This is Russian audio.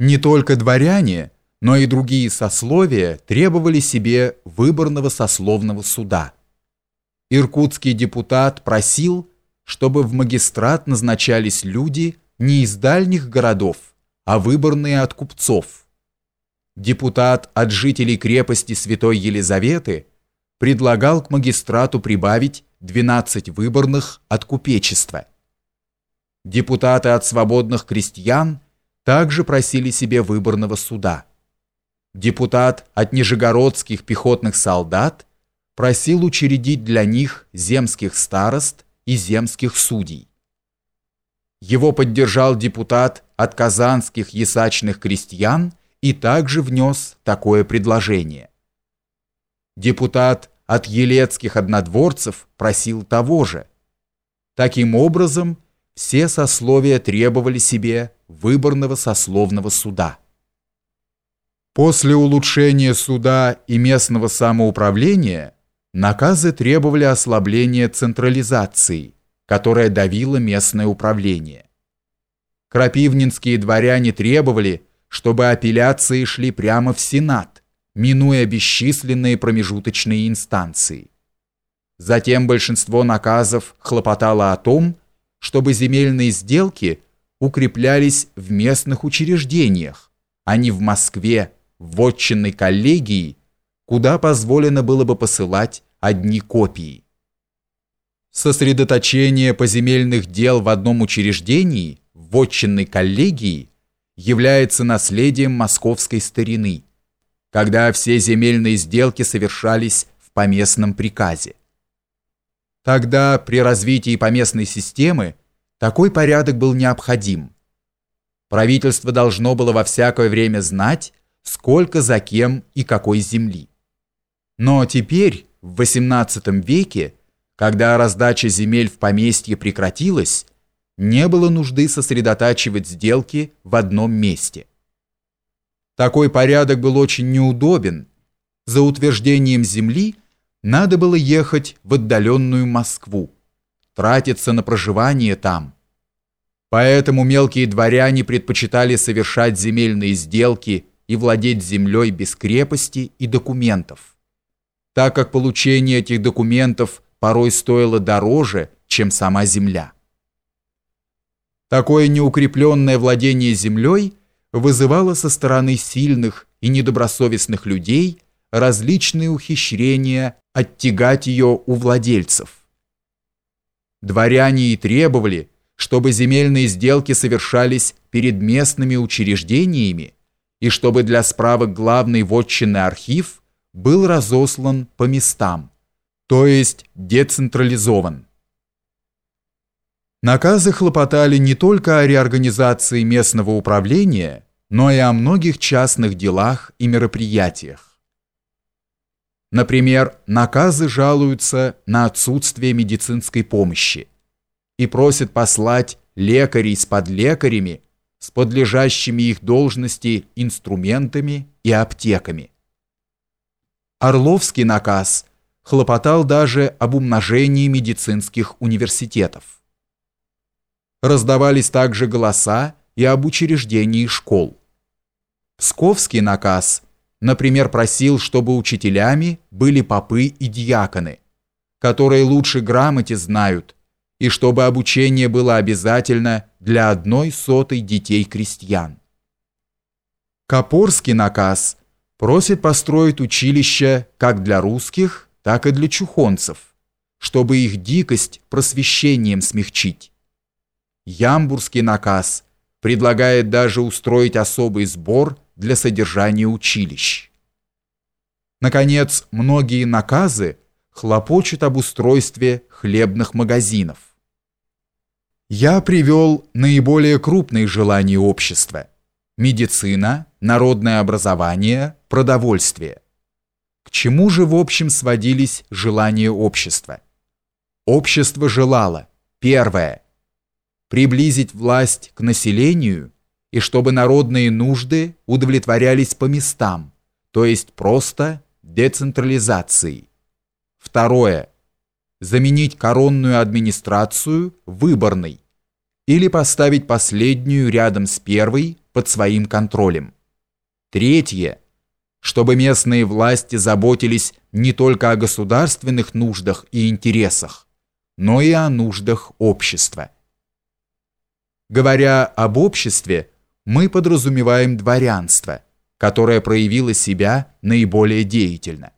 Не только дворяне, но и другие сословия требовали себе выборного сословного суда. Иркутский депутат просил, чтобы в магистрат назначались люди не из дальних городов, а выборные от купцов. Депутат от жителей крепости Святой Елизаветы предлагал к магистрату прибавить 12 выборных от купечества. Депутаты от свободных крестьян также просили себе выборного суда. Депутат от нижегородских пехотных солдат просил учредить для них земских старост и земских судей. Его поддержал депутат от казанских ясачных крестьян и также внес такое предложение. Депутат от елецких однодворцев просил того же. Таким образом, все сословия требовали себе выборного сословного суда. После улучшения суда и местного самоуправления наказы требовали ослабления централизации, которая давила местное управление. Крапивнинские дворяне требовали, чтобы апелляции шли прямо в Сенат, минуя бесчисленные промежуточные инстанции. Затем большинство наказов хлопотало о том, чтобы земельные сделки укреплялись в местных учреждениях, а не в Москве, в вотчинной коллегии, куда позволено было бы посылать одни копии. Сосредоточение поземельных дел в одном учреждении, в вотчинной коллегии, является наследием московской старины, когда все земельные сделки совершались в поместном приказе. Тогда при развитии поместной системы такой порядок был необходим. Правительство должно было во всякое время знать, сколько за кем и какой земли. Но теперь, в XVIII веке, когда раздача земель в поместье прекратилась, не было нужды сосредотачивать сделки в одном месте. Такой порядок был очень неудобен. За утверждением земли – надо было ехать в отдаленную Москву, тратиться на проживание там. Поэтому мелкие дворяне предпочитали совершать земельные сделки и владеть землей без крепости и документов, так как получение этих документов порой стоило дороже, чем сама земля. Такое неукрепленное владение землей вызывало со стороны сильных и недобросовестных людей различные ухищрения оттягать ее у владельцев. Дворяне и требовали, чтобы земельные сделки совершались перед местными учреждениями и чтобы для справок главный вотчинный архив был разослан по местам, то есть децентрализован. Наказы хлопотали не только о реорганизации местного управления, но и о многих частных делах и мероприятиях. Например, наказы жалуются на отсутствие медицинской помощи и просят послать лекарей с подлекарями, с подлежащими их должности инструментами и аптеками. Орловский наказ хлопотал даже об умножении медицинских университетов. Раздавались также голоса и об учреждении школ. Псковский наказ – Например, просил, чтобы учителями были попы и диаконы, которые лучше грамоте знают, и чтобы обучение было обязательно для одной сотой детей крестьян. Копорский наказ просит построить училище как для русских, так и для чухонцев, чтобы их дикость просвещением смягчить. Ямбурский наказ предлагает даже устроить особый сбор для содержания училищ. Наконец, многие наказы хлопочут об устройстве хлебных магазинов. Я привел наиболее крупные желания общества – медицина, народное образование, продовольствие. К чему же в общем сводились желания общества? Общество желало, первое – приблизить власть к населению – и чтобы народные нужды удовлетворялись по местам, то есть просто децентрализацией. Второе. Заменить коронную администрацию выборной или поставить последнюю рядом с первой под своим контролем. Третье чтобы местные власти заботились не только о государственных нуждах и интересах, но и о нуждах общества. Говоря об обществе, мы подразумеваем дворянство, которое проявило себя наиболее деятельно.